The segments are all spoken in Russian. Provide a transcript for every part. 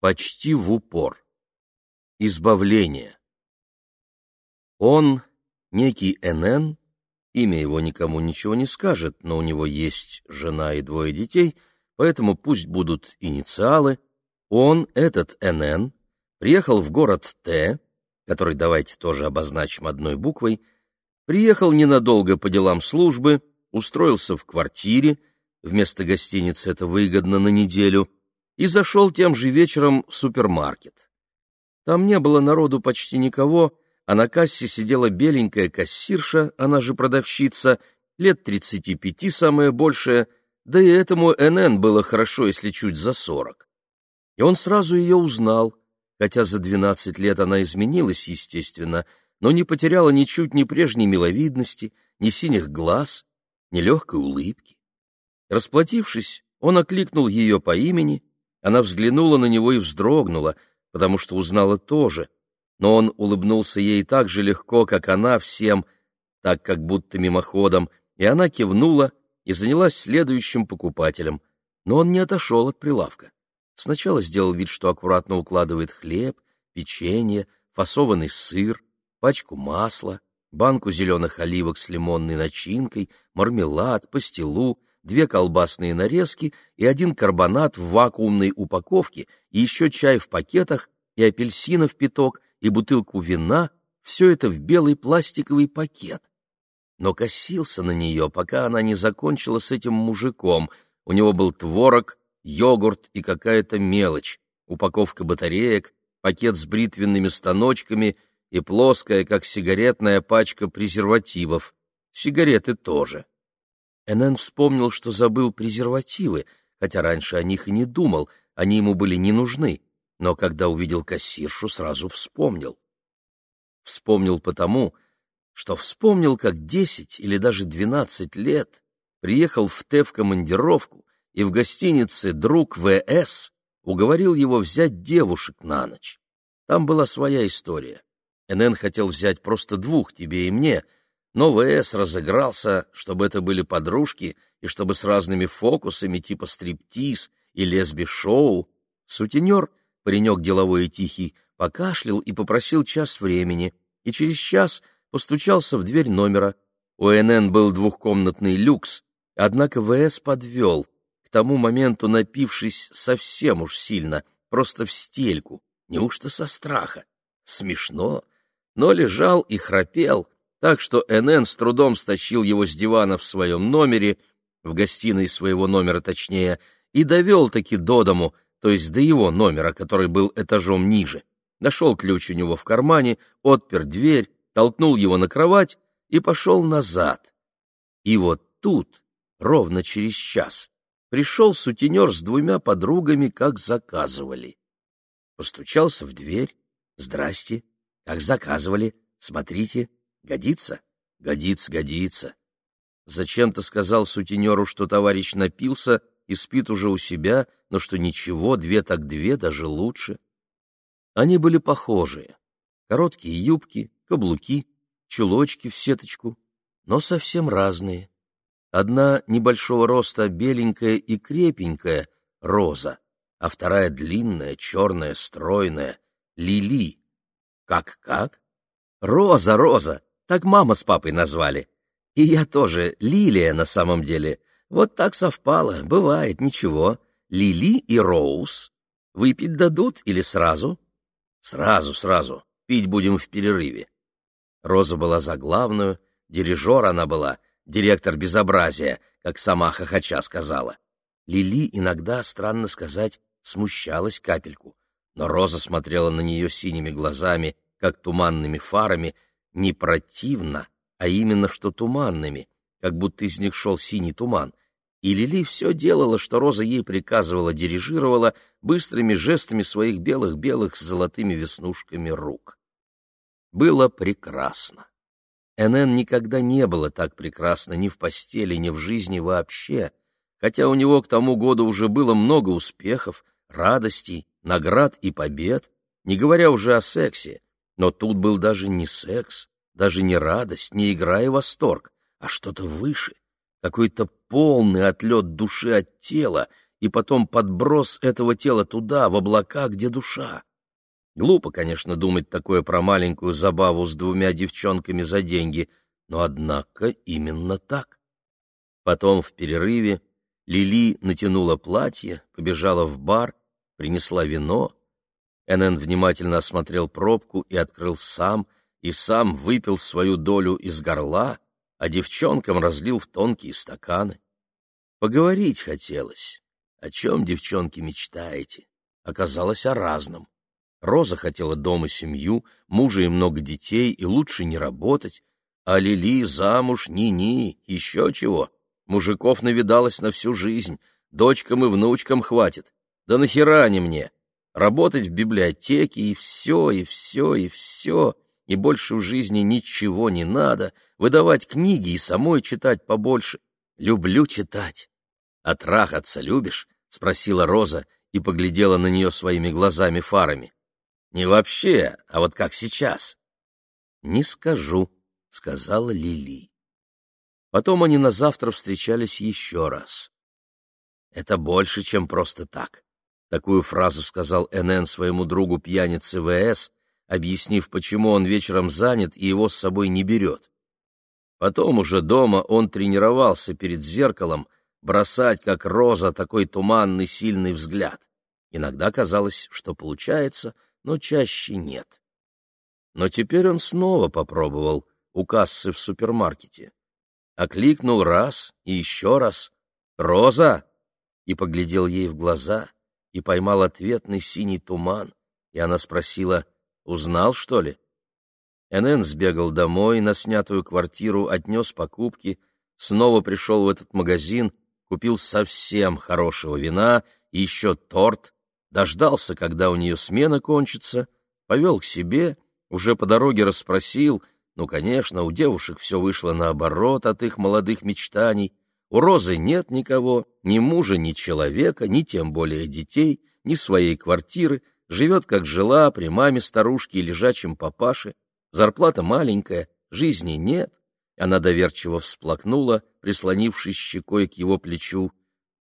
Почти в упор. Избавление. Он, некий НН, имя его никому ничего не скажет, но у него есть жена и двое детей, поэтому пусть будут инициалы. Он, этот НН, приехал в город Т, который давайте тоже обозначим одной буквой, приехал ненадолго по делам службы, устроился в квартире, вместо гостиницы это выгодно на неделю, и зашел тем же вечером в супермаркет. Там не было народу почти никого, а на кассе сидела беленькая кассирша, она же продавщица, лет тридцати пяти самое большее, да и этому НН было хорошо, если чуть за сорок. И он сразу ее узнал, хотя за двенадцать лет она изменилась, естественно, но не потеряла ничуть ни прежней миловидности, ни синих глаз, ни легкой улыбки. Расплатившись, он окликнул ее по имени, она взглянула на него и вздрогнула, потому что узнала тоже, но он улыбнулся ей так же легко, как она всем, так как будто мимоходом, и она кивнула и занялась следующим покупателем, но он не отошел от прилавка. Сначала сделал вид, что аккуратно укладывает хлеб, печенье, фасованный сыр, пачку масла, банку зеленых оливок с лимонной начинкой, мармелад, пастилу, две колбасные нарезки и один карбонат в вакуумной упаковке, и еще чай в пакетах, и апельсинов пяток, и бутылку вина, все это в белый пластиковый пакет. Но косился на нее, пока она не закончила с этим мужиком. У него был творог, йогурт и какая-то мелочь, упаковка батареек, пакет с бритвенными станочками и плоская, как сигаретная пачка презервативов. Сигареты тоже. Энн вспомнил, что забыл презервативы, хотя раньше о них и не думал, они ему были не нужны, но когда увидел кассиршу, сразу вспомнил. Вспомнил потому, что вспомнил, как десять или даже двенадцать лет приехал в Т в командировку и в гостинице «Друг В.С.» уговорил его взять девушек на ночь. Там была своя история. НН хотел взять просто двух, тебе и мне — но ВС разыгрался, чтобы это были подружки и чтобы с разными фокусами типа стриптиз и лесби-шоу. Сутенер, паренек деловой и тихий, покашлял и попросил час времени, и через час постучался в дверь номера. У НН был двухкомнатный люкс, однако ВС подвел, к тому моменту напившись совсем уж сильно, просто в стельку, неужто со страха. Смешно, но лежал и храпел, так что НН с трудом стащил его с дивана в своем номере, в гостиной своего номера точнее, и довел-таки до дому, то есть до его номера, который был этажом ниже. Нашел ключ у него в кармане, отпер дверь, толкнул его на кровать и пошел назад. И вот тут, ровно через час, пришел сутенер с двумя подругами, как заказывали. Постучался в дверь. «Здрасте, как заказывали, смотрите, Годится? Годится, годится. Зачем-то сказал сутенеру, что товарищ напился и спит уже у себя, но что ничего, две так две, даже лучше. Они были похожие. Короткие юбки, каблуки, чулочки в сеточку, но совсем разные. Одна небольшого роста беленькая и крепенькая — роза, а вторая длинная, черная, стройная — лили. Как-как? Роза, роза! Так мама с папой назвали. И я тоже, Лилия на самом деле. Вот так совпало, бывает, ничего. Лили и Роуз. Выпить дадут или сразу? Сразу, сразу. Пить будем в перерыве. Роза была за главную, дирижер она была, директор безобразия, как сама хохоча сказала. Лили иногда, странно сказать, смущалась капельку, но Роза смотрела на нее синими глазами, как туманными фарами, не противно, а именно что туманными, как будто из них шел синий туман. И Лили все делала, что Роза ей приказывала, дирижировала быстрыми жестами своих белых-белых с золотыми веснушками рук. Было прекрасно. НН никогда не было так прекрасно ни в постели, ни в жизни вообще, хотя у него к тому году уже было много успехов, радостей, наград и побед, не говоря уже о сексе, но тут был даже не секс, даже не радость, не игра и восторг, а что-то выше, какой-то полный отлет души от тела и потом подброс этого тела туда, в облака, где душа. Глупо, конечно, думать такое про маленькую забаву с двумя девчонками за деньги, но, однако, именно так. Потом, в перерыве, Лили натянула платье, побежала в бар, принесла вино. Энн внимательно осмотрел пробку и открыл сам, и сам выпил свою долю из горла, а девчонкам разлил в тонкие стаканы. Поговорить хотелось. О чем, девчонки, мечтаете? Оказалось, о разном. Роза хотела дома семью, мужа и много детей, и лучше не работать. А Лили замуж, ни-ни, еще чего. Мужиков навидалась на всю жизнь, дочкам и внучкам хватит. Да нахера они мне? Работать в библиотеке, и все, и все, и все, и больше в жизни ничего не надо, выдавать книги и самой читать побольше. Люблю читать. А трахаться любишь? — спросила Роза и поглядела на нее своими глазами-фарами. — Не вообще, а вот как сейчас. — Не скажу, — сказала Лили. Потом они на завтра встречались еще раз. «Это больше, чем просто так», — такую фразу сказал НН своему другу пьянице ВС, объяснив, почему он вечером занят и его с собой не берет. Потом уже дома он тренировался перед зеркалом бросать, как роза, такой туманный сильный взгляд. Иногда казалось, что получается, но чаще нет. Но теперь он снова попробовал у кассы в супермаркете окликнул раз и еще раз «Роза!» и поглядел ей в глаза и поймал ответный синий туман, и она спросила «Узнал, что ли?» Энн сбегал домой на снятую квартиру, отнес покупки, снова пришел в этот магазин, купил совсем хорошего вина и еще торт, дождался, когда у нее смена кончится, повел к себе, уже по дороге расспросил — ну, конечно, у девушек все вышло наоборот от их молодых мечтаний. У Розы нет никого, ни мужа, ни человека, ни тем более детей, ни своей квартиры, живет, как жила, при маме старушки и лежачем папаше. Зарплата маленькая, жизни нет. Она доверчиво всплакнула, прислонившись щекой к его плечу.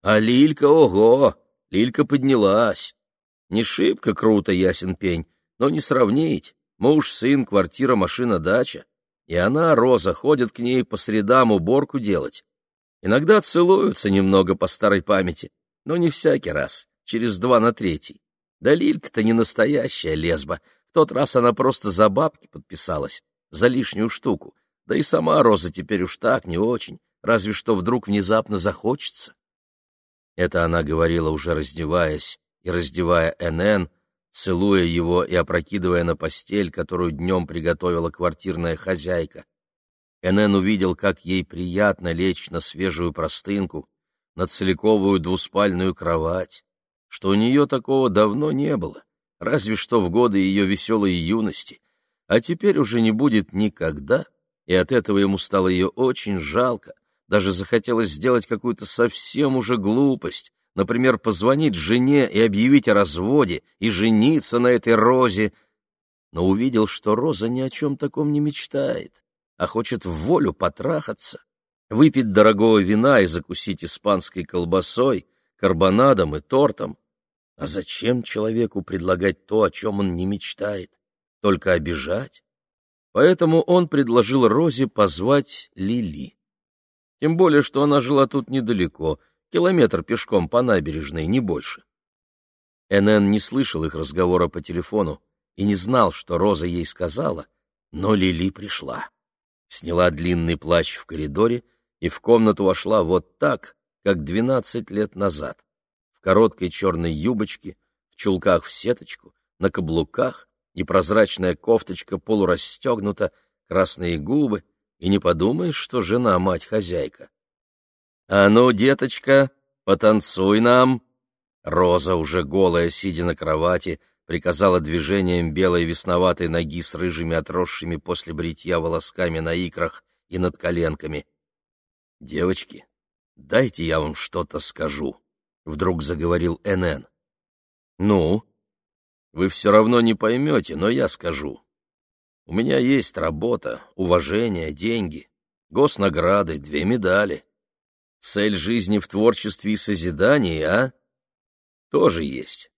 А Лилька, ого! Лилька поднялась. Не шибко круто, ясен пень, но не сравнить. Муж, сын, квартира, машина, дача. И она, Роза, ходит к ней по средам уборку делать. Иногда целуются немного по старой памяти, но не всякий раз, через два на третий. Да Лилька-то не настоящая лесба. В тот раз она просто за бабки подписалась, за лишнюю штуку. Да и сама Роза теперь уж так, не очень, разве что вдруг внезапно захочется. Это она говорила, уже раздеваясь и раздевая НН, целуя его и опрокидывая на постель, которую днем приготовила квартирная хозяйка. Энен увидел, как ей приятно лечь на свежую простынку, на целиковую двуспальную кровать, что у нее такого давно не было, разве что в годы ее веселой юности, а теперь уже не будет никогда, и от этого ему стало ее очень жалко, даже захотелось сделать какую-то совсем уже глупость, например, позвонить жене и объявить о разводе, и жениться на этой Розе, но увидел, что Роза ни о чем таком не мечтает, а хочет в волю потрахаться, выпить дорогого вина и закусить испанской колбасой, карбонадом и тортом. А зачем человеку предлагать то, о чем он не мечтает? Только обижать? Поэтому он предложил Розе позвать Лили. Тем более, что она жила тут недалеко, Километр пешком по набережной, не больше. НН не слышал их разговора по телефону и не знал, что Роза ей сказала, но Лили пришла. Сняла длинный плащ в коридоре и в комнату вошла вот так, как двенадцать лет назад, в короткой черной юбочке, в чулках в сеточку, на каблуках, непрозрачная кофточка полурастегнута, красные губы, и не подумаешь, что жена мать-хозяйка. «А ну, деточка, потанцуй нам!» Роза, уже голая, сидя на кровати, приказала движением белой весноватой ноги с рыжими отросшими после бритья волосками на икрах и над коленками. «Девочки, дайте я вам что-то скажу», — вдруг заговорил Н.Н. «Ну, вы все равно не поймете, но я скажу. У меня есть работа, уважение, деньги, госнаграды, две медали. Цель жизни в творчестве и созидании, а? тоже есть.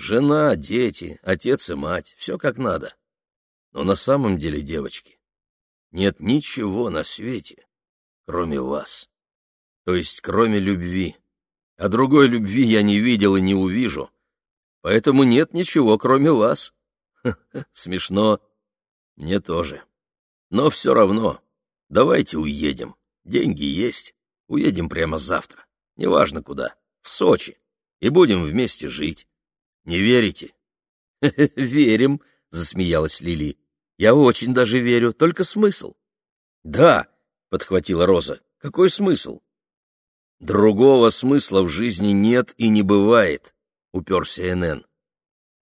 Жена, дети, отец и мать, все как надо. Но на самом деле, девочки, нет ничего на свете, кроме вас. То есть, кроме любви. А другой любви я не видел и не увижу. Поэтому нет ничего, кроме вас. Смешно. Мне тоже. Но все равно. Давайте уедем. Деньги есть. Уедем прямо завтра. Неважно куда. В Сочи. И будем вместе жить. Не верите? Верим, засмеялась Лили. Я очень даже верю, только смысл. Да, подхватила Роза. Какой смысл? Другого смысла в жизни нет и не бывает, уперся НН.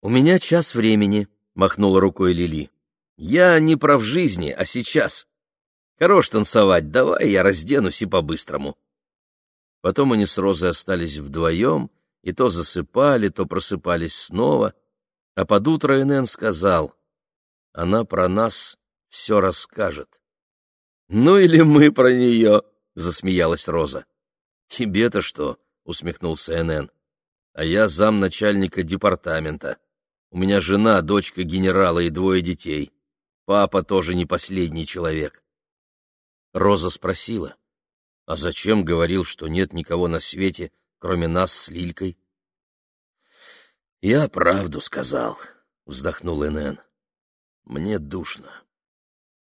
У меня час времени, махнула рукой Лили. Я не про в жизни, а сейчас. Хорош танцевать, давай я разденусь и по-быстрому. Потом они с Розой остались вдвоем, и то засыпали, то просыпались снова, а под утро Энен сказал, она про нас все расскажет. — Ну или мы про нее, — засмеялась Роза. — Тебе-то что? — усмехнулся Энен. — А я замначальника департамента. У меня жена, дочка генерала и двое детей. Папа тоже не последний человек. Роза спросила, а зачем говорил, что нет никого на свете, кроме нас с Лилькой? Я правду сказал, вздохнул Энен. Мне душно.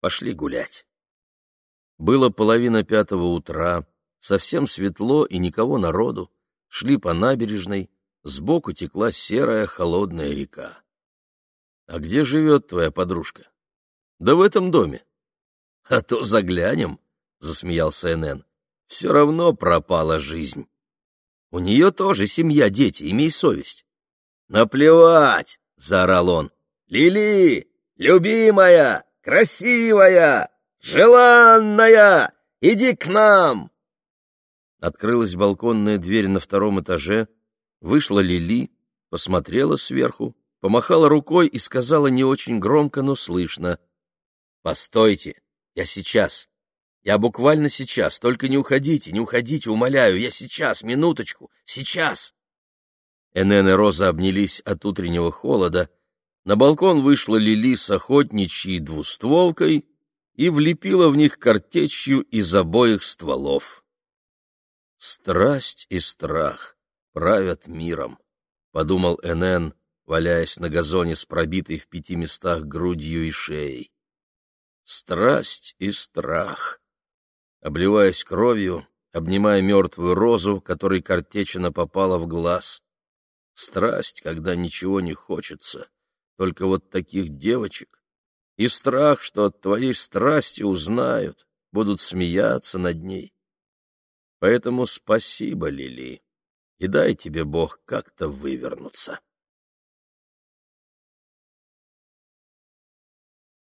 Пошли гулять. Было половина пятого утра, совсем светло и никого народу. Шли по набережной, сбоку текла серая холодная река. — А где живет твоя подружка? — Да в этом доме. — А то заглянем, — засмеялся Энен. — Все равно пропала жизнь. У нее тоже семья, дети, имей совесть. — Наплевать, — заорал он. — Лили, любимая, красивая, желанная, иди к нам! Открылась балконная дверь на втором этаже, вышла Лили, посмотрела сверху, помахала рукой и сказала не очень громко, но слышно. «Постойте, я сейчас. Я буквально сейчас. Только не уходите, не уходите, умоляю. Я сейчас, минуточку, сейчас!» Энен и Роза обнялись от утреннего холода. На балкон вышла Лили с охотничьей двустволкой и влепила в них картечью из обоих стволов. «Страсть и страх правят миром», — подумал Энен, валяясь на газоне с пробитой в пяти местах грудью и шеей. Страсть и страх. Обливаясь кровью, обнимая мертвую розу, которой картечина попала в глаз. Страсть, когда ничего не хочется, только вот таких девочек. И страх, что от твоей страсти узнают, будут смеяться над ней. Поэтому спасибо, Лили, и дай тебе Бог как-то вывернуться.